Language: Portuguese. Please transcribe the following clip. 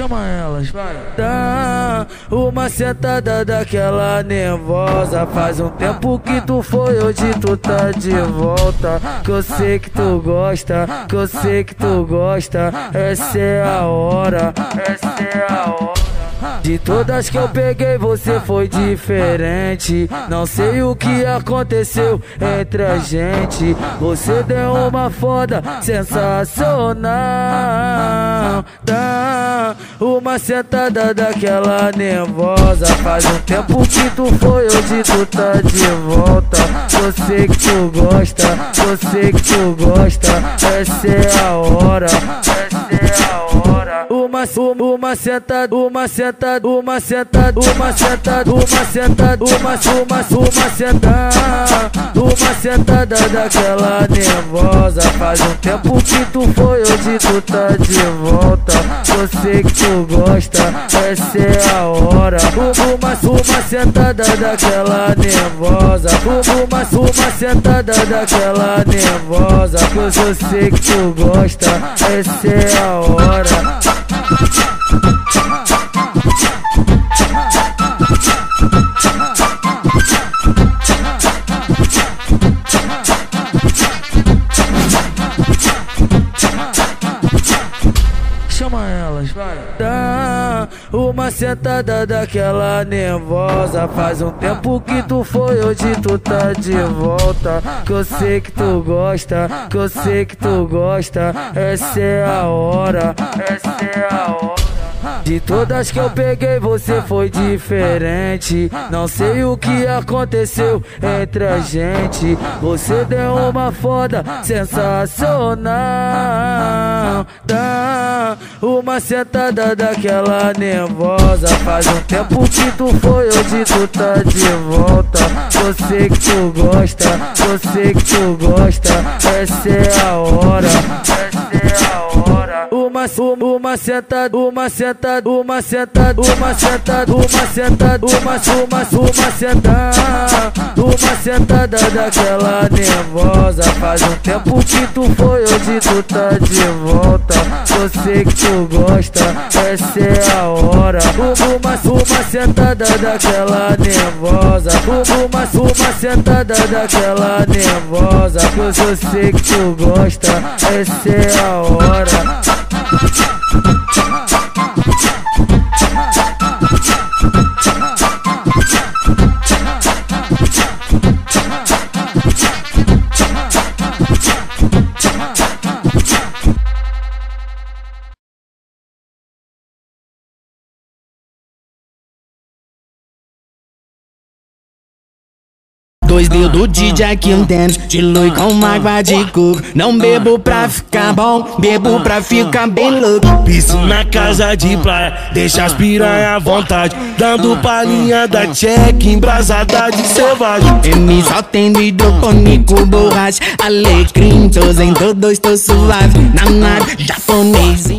Chama elas, vai. Dá uma sentada daquela nervosa. Faz um tempo que tu foi, hoje tu tá de volta. Que eu sei que tu gosta, que eu sei que tu gosta. Essa é a hora, essa é a hora. De todas que eu peguei, você foi diferente. Não sei o que aconteceu entre a gente. Você deu uma foda sensacional. Dá uma sentada daquela nervosa. Faz um tempo que tu foi, hoje tu tá de volta. Eu sei que tu gosta, eu sei que tu gosta. Essa é a hora, Uma, uma sentada, uma sentada, uma sentada, uma sentada, uma sentada, uma, uma, uma sentada, uma sentada daquela nervosa. Faz um tempo que tu foi, hoje tu tá de volta. Eu sei que tu gosta, essa é a hora. Uma, uma sentada daquela nervosa. Uma, uma sentada daquela nervosa. Eu sei que tu gosta, essa é a hora. Chama elas. Dá uma sentada daquela nervosa. Faz um tempo que tu foi, hoje tu tá de volta. Que eu sei que tu gosta, que eu sei que tu gosta. Essa é a hora, essa é a. De todas que eu peguei, você foi diferente. Não sei o que aconteceu entre a gente. Você deu uma foda sensacional. Uma sentada daquela nervosa. Faz um tempo que tu foi, hoje tu tá de volta. Eu sei que tu gosta, eu sei que tu gosta. Essa é a hora, Uma, uma sentada, uma sentada, uma sentada, uma sentada, uma sentada, uma, uma, uma sentada, uma sentada daquela nervosa. Faz um tempo que tu foi, hoje tu tá de volta. Eu sei que tu gosta, essa é a hora. Uma, uma sentada daquela nervosa. Uma, uma sentada daquela nervosa. Eu sei que tu gosta, essa é a hora. Dois dedos de Jack um De luz com água de coco. Não bebo pra ficar bom Bebo pra ficar bem louco. Piscina, casa de praia Deixa as piranha à vontade Dando palhinha da check Embrasada de selvagem. M só tem do hidropônico Borracha, alecrim Tô todos, tô suave Na nada, japonês